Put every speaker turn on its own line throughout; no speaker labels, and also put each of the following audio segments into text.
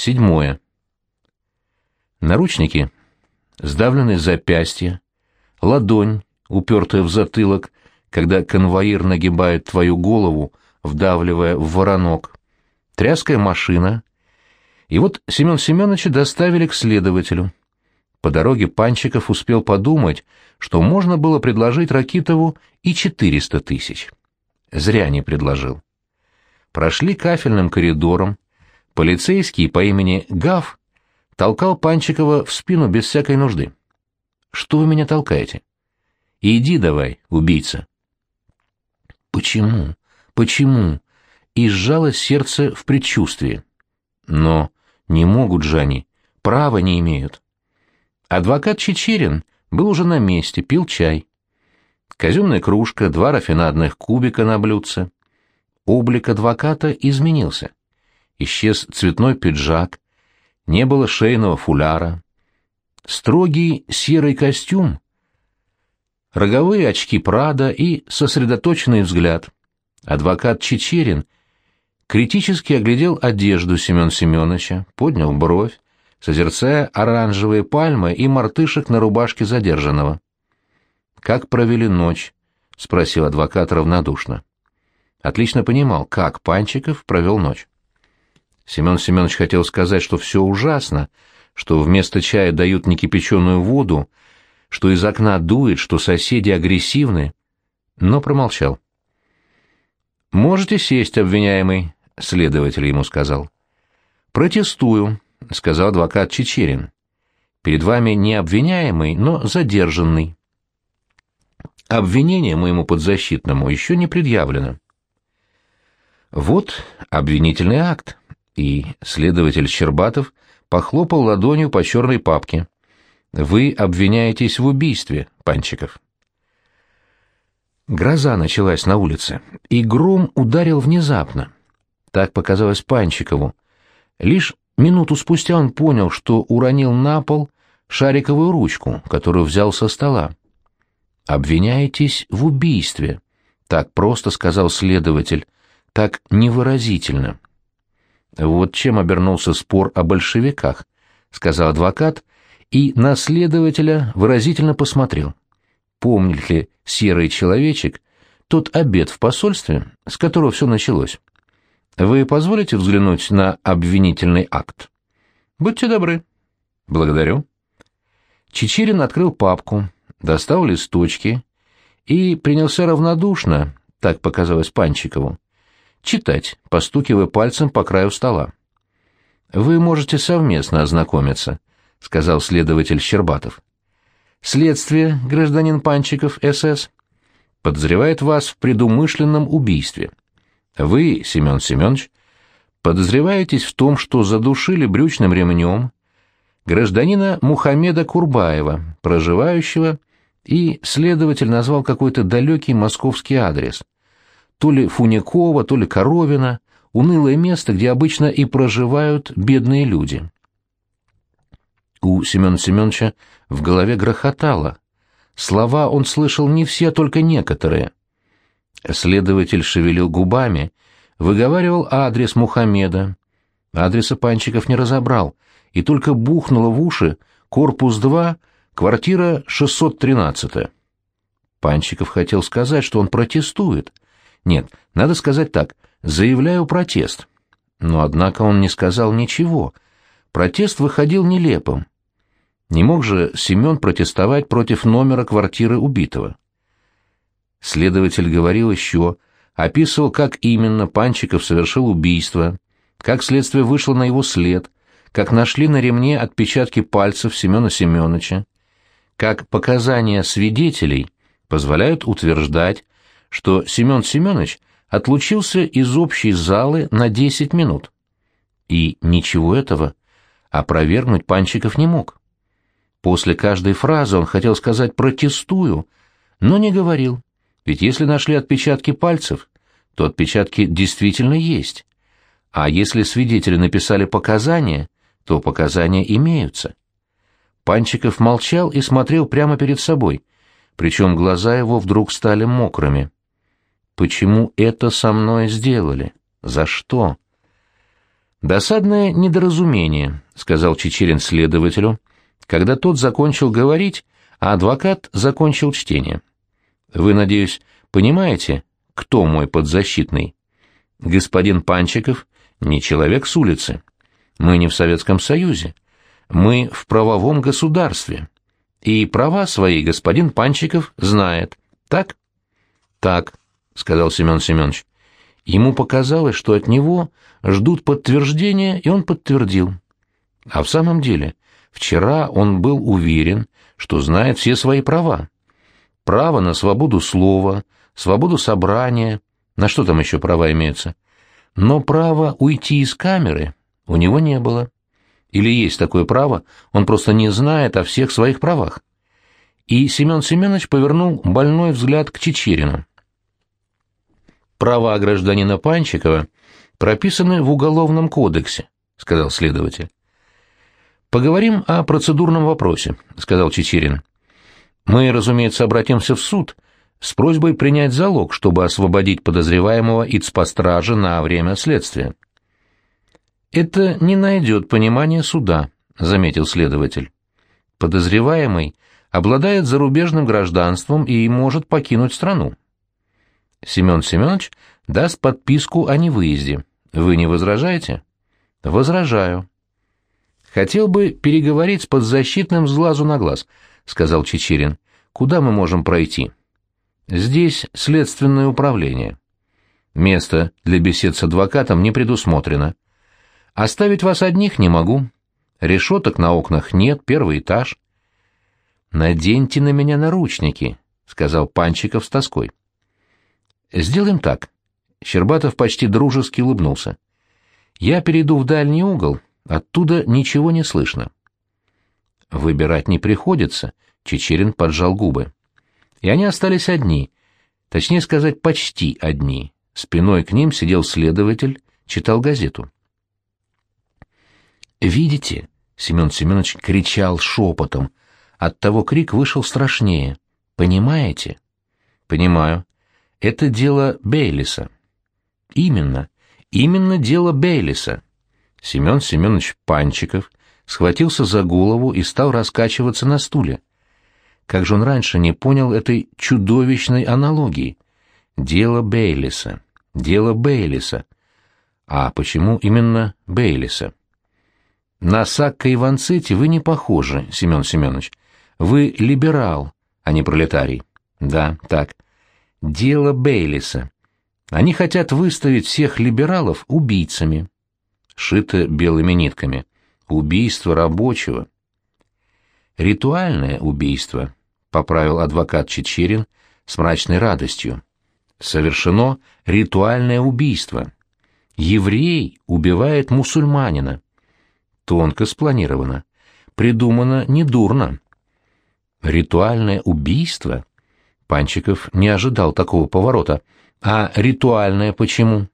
Седьмое. Наручники, сдавленные запястья, ладонь, упертая в затылок, когда конвоир нагибает твою голову, вдавливая в воронок, тряская машина. И вот Семен Семеновича доставили к следователю. По дороге Панчиков успел подумать, что можно было предложить Ракитову и 400 тысяч. Зря не предложил. Прошли кафельным коридором. Полицейский по имени Гав толкал Панчикова в спину без всякой нужды. «Что вы меня толкаете?» «Иди давай, убийца». «Почему? Почему?» И сжалось сердце в предчувствии. «Но не могут же они, права не имеют». Адвокат Чечерин был уже на месте, пил чай. Казенная кружка, два рафинадных кубика на блюдце. Облик адвоката изменился. Исчез цветной пиджак, не было шейного фуляра. Строгий серый костюм, роговые очки Прада и сосредоточенный взгляд. Адвокат Чечерин критически оглядел одежду Семен Семеновича, поднял бровь, созерцая оранжевые пальмы и мартышек на рубашке задержанного. «Как провели ночь?» — спросил адвокат равнодушно. Отлично понимал, как Панчиков провел ночь. Семен Семенович хотел сказать, что все ужасно, что вместо чая дают некипяченую воду, что из окна дует, что соседи агрессивны, но промолчал. «Можете сесть, обвиняемый», — следователь ему сказал. «Протестую», — сказал адвокат Чечерин. «Перед вами не обвиняемый, но задержанный. Обвинение моему подзащитному еще не предъявлено». Вот обвинительный акт, и следователь Щербатов похлопал ладонью по черной папке. «Вы обвиняетесь в убийстве, Панчиков». Гроза началась на улице, и гром ударил внезапно. Так показалось Панчикову. Лишь Минуту спустя он понял, что уронил на пол шариковую ручку, которую взял со стола. «Обвиняетесь в убийстве», — так просто сказал следователь, так невыразительно. «Вот чем обернулся спор о большевиках», — сказал адвокат, и на следователя выразительно посмотрел. Помнит ли серый человечек тот обед в посольстве, с которого все началось? Вы позволите взглянуть на обвинительный акт? Будьте добры. Благодарю. Чечерин открыл папку, достал листочки и принялся равнодушно, так показалось Панчикову, читать, постукивая пальцем по краю стола. «Вы можете совместно ознакомиться», — сказал следователь Щербатов. «Следствие, гражданин Панчиков, СС, подозревает вас в предумышленном убийстве. Вы, Семен Семенович, подозреваетесь в том, что задушили брючным ремнем гражданина Мухаммеда Курбаева, проживающего, и следователь назвал какой-то далекий московский адрес. То ли Фуникова, то ли Коровина, унылое место, где обычно и проживают бедные люди. У Семена Семеновича в голове грохотало. Слова он слышал не все, только некоторые. Следователь шевелил губами, выговаривал адрес Мухаммеда. Адреса Панчиков не разобрал, и только бухнуло в уши корпус 2, квартира 613. Панчиков хотел сказать, что он протестует. Нет, надо сказать так, заявляю протест. Но однако он не сказал ничего. Протест выходил нелепым. Не мог же Семен протестовать против номера квартиры убитого. Следователь говорил еще, описывал, как именно Панчиков совершил убийство, как следствие вышло на его след, как нашли на ремне отпечатки пальцев Семена Семеновича, как показания свидетелей позволяют утверждать, что Семен Семенович отлучился из общей залы на 10 минут. И ничего этого опровергнуть Панчиков не мог. После каждой фразы он хотел сказать «протестую», но не говорил. Ведь если нашли отпечатки пальцев, то отпечатки действительно есть. А если свидетели написали показания, то показания имеются. Панчиков молчал и смотрел прямо перед собой, причем глаза его вдруг стали мокрыми. Почему это со мной сделали? За что? Досадное недоразумение, сказал Чечерин следователю, когда тот закончил говорить, а адвокат закончил чтение. Вы, надеюсь, понимаете, кто мой подзащитный? Господин Панчиков не человек с улицы. Мы не в Советском Союзе. Мы в правовом государстве. И права свои господин Панчиков знает. Так? Так, сказал Семен Семенович. Ему показалось, что от него ждут подтверждения, и он подтвердил. А в самом деле, вчера он был уверен, что знает все свои права. Право на свободу слова, свободу собрания, на что там еще права имеются. Но право уйти из камеры у него не было. Или есть такое право, он просто не знает о всех своих правах. И Семен Семенович повернул больной взгляд к Чечерину. «Права гражданина Панчикова прописаны в Уголовном кодексе», — сказал следователь. «Поговорим о процедурном вопросе», — сказал Чечерин. «Мы, разумеется, обратимся в суд с просьбой принять залог, чтобы освободить подозреваемого из-под стражи на время следствия». «Это не найдет понимания суда», — заметил следователь. «Подозреваемый обладает зарубежным гражданством и может покинуть страну». Семен Семенович даст подписку о невыезде. Вы не возражаете? Возражаю. Хотел бы переговорить с подзащитным с глазу на глаз, сказал Чечерин. Куда мы можем пройти? Здесь следственное управление. Место для бесед с адвокатом не предусмотрено. Оставить вас одних не могу. Решеток на окнах нет, первый этаж. Наденьте на меня наручники, сказал Панчиков с тоской. Сделаем так. Щербатов почти дружески улыбнулся. Я перейду в дальний угол, оттуда ничего не слышно. Выбирать не приходится, Чечерин поджал губы. И они остались одни, точнее сказать, почти одни. Спиной к ним сидел следователь, читал газету. «Видите?» — Семен Семенович кричал шепотом. Оттого крик вышел страшнее. «Понимаете?» «Понимаю. Это дело Бейлиса». Именно, именно дело Бейлиса. Семен Семенович Панчиков схватился за голову и стал раскачиваться на стуле. Как же он раньше не понял этой чудовищной аналогии? Дело Бейлиса, дело Бейлиса. А почему именно Бейлиса? На Сакка Иванцити вы не похожи, Семен Семенович. Вы либерал, а не пролетарий. Да, так. Дело Бейлиса. Они хотят выставить всех либералов убийцами. Шито белыми нитками. Убийство рабочего. Ритуальное убийство, поправил адвокат Чечерин с мрачной радостью. Совершено ритуальное убийство. Еврей убивает мусульманина. Тонко спланировано. Придумано недурно. Ритуальное убийство? Панчиков не ожидал такого поворота. А ритуальное почему?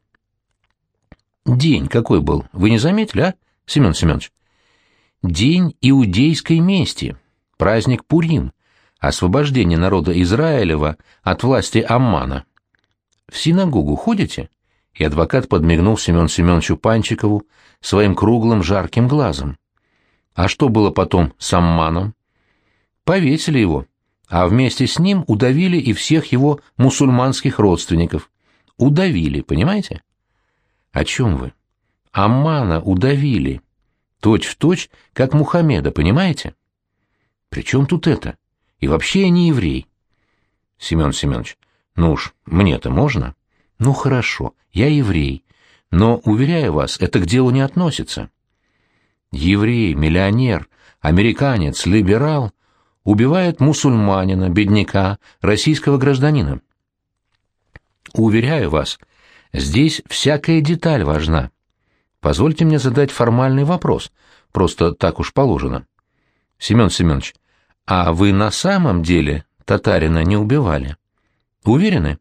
День какой был, вы не заметили, а, Семен Семенович? День иудейской мести, праздник Пурим, освобождение народа Израилева от власти Аммана. В синагогу ходите? И адвокат подмигнул Семен Семеновичу Панчикову своим круглым жарким глазом. А что было потом с Амманом? Повесили его а вместе с ним удавили и всех его мусульманских родственников. Удавили, понимаете? О чем вы? Аммана удавили. Точь в точь, как Мухаммеда, понимаете? При чем тут это? И вообще я не еврей. Семен Семенович, ну уж, мне-то можно? Ну хорошо, я еврей, но, уверяю вас, это к делу не относится. Еврей, миллионер, американец, либерал убивает мусульманина, бедняка, российского гражданина. Уверяю вас, здесь всякая деталь важна. Позвольте мне задать формальный вопрос, просто так уж положено. Семен Семенович, а вы на самом деле татарина не убивали? Уверены?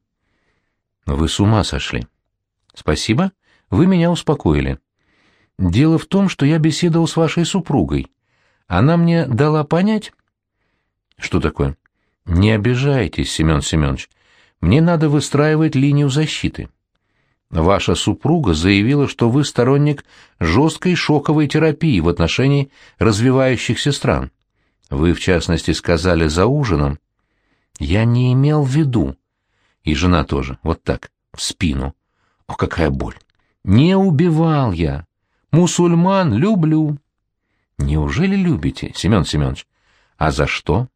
Вы с ума сошли. Спасибо, вы меня успокоили. Дело в том, что я беседовал с вашей супругой. Она мне дала понять, что такое? Не обижайтесь, Семен Семенович. Мне надо выстраивать линию защиты. Ваша супруга заявила, что вы сторонник жесткой шоковой терапии в отношении развивающихся стран. Вы, в частности, сказали за ужином. Я не имел в виду. И жена тоже, вот так, в спину. О, какая боль! Не убивал я. Мусульман люблю. Неужели любите, Семен Семенович? А за что?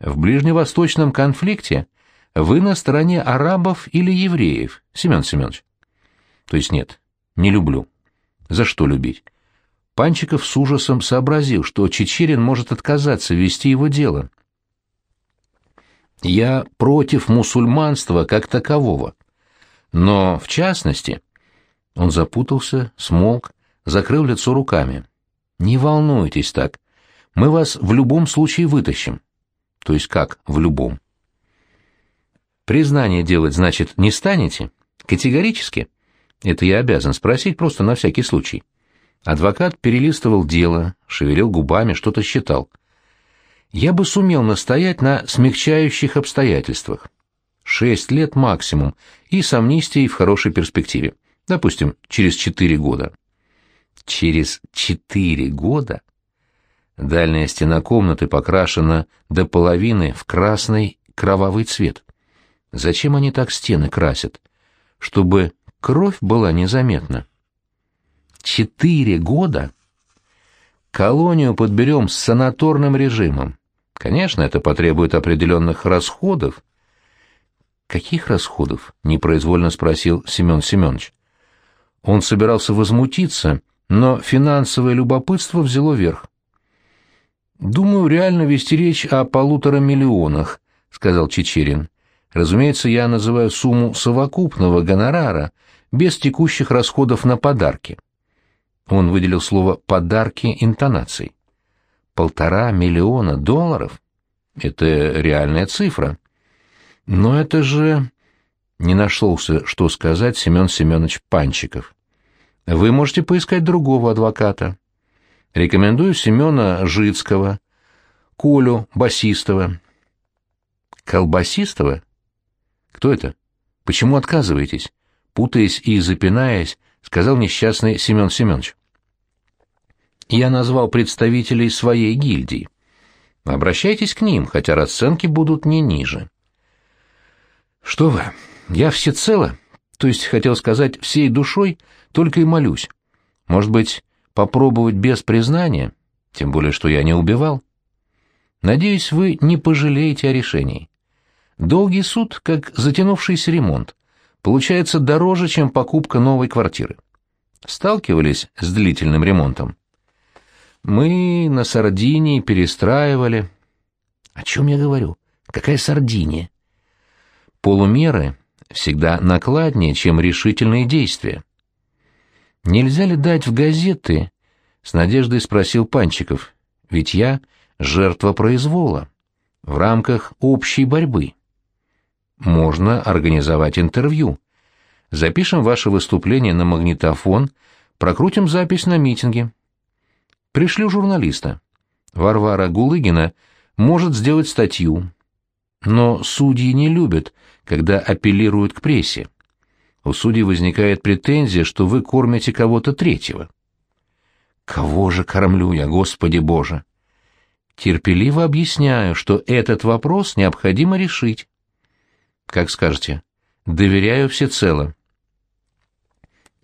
В ближневосточном конфликте вы на стороне арабов или евреев, Семен Семенович? То есть нет, не люблю. За что любить? Панчиков с ужасом сообразил, что Чечерин может отказаться вести его дело. Я против мусульманства как такового. Но, в частности, он запутался, смолк, закрыл лицо руками. «Не волнуйтесь так. Мы вас в любом случае вытащим». «То есть как в любом?» «Признание делать, значит, не станете? Категорически?» «Это я обязан спросить просто на всякий случай». Адвокат перелистывал дело, шевелил губами, что-то считал. «Я бы сумел настоять на смягчающих обстоятельствах. Шесть лет максимум, и с амнистией в хорошей перспективе. Допустим, через четыре года. Через четыре года? Дальняя стена комнаты покрашена до половины в красный кровавый цвет. Зачем они так стены красят? Чтобы кровь была незаметна. Четыре года? Колонию подберем с санаторным режимом. Конечно, это потребует определенных расходов, «Каких расходов?» — непроизвольно спросил Семен Семенович. Он собирался возмутиться, но финансовое любопытство взяло верх. «Думаю, реально вести речь о полутора миллионах», — сказал Чечерин. «Разумеется, я называю сумму совокупного гонорара, без текущих расходов на подарки». Он выделил слово «подарки» интонацией. «Полтора миллиона долларов? Это реальная цифра». Но это же... Не нашелся, что сказать Семен Семенович Панчиков. Вы можете поискать другого адвоката. Рекомендую Семена Жицкого, Колю Басистова. Колбасистова? Кто это? Почему отказываетесь? Путаясь и запинаясь, сказал несчастный Семен Семенович. Я назвал представителей своей гильдии. Обращайтесь к ним, хотя расценки будут не ниже. Что вы, я всецело, то есть хотел сказать всей душой, только и молюсь. Может быть, попробовать без признания, тем более, что я не убивал. Надеюсь, вы не пожалеете о решении. Долгий суд, как затянувшийся ремонт, получается дороже, чем покупка новой квартиры. Сталкивались с длительным ремонтом? Мы на Сардинии перестраивали. О чем я говорю? Какая Сардиния? Полумеры всегда накладнее, чем решительные действия. «Нельзя ли дать в газеты?» — с надеждой спросил Панчиков. «Ведь я жертва произвола. В рамках общей борьбы. Можно организовать интервью. Запишем ваше выступление на магнитофон, прокрутим запись на митинге. Пришлю журналиста. Варвара Гулыгина может сделать статью. Но судьи не любят, когда апеллируют к прессе. У судей возникает претензия, что вы кормите кого-то третьего. Кого же кормлю я, Господи Боже? Терпеливо объясняю, что этот вопрос необходимо решить. Как скажете, доверяю всецело.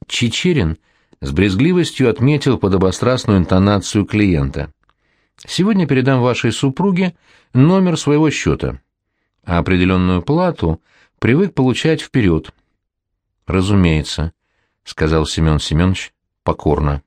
Чечерин с брезгливостью отметил подобострастную интонацию клиента. «Сегодня передам вашей супруге номер своего счета а определенную плату привык получать вперед. «Разумеется», — сказал Семен Семенович покорно.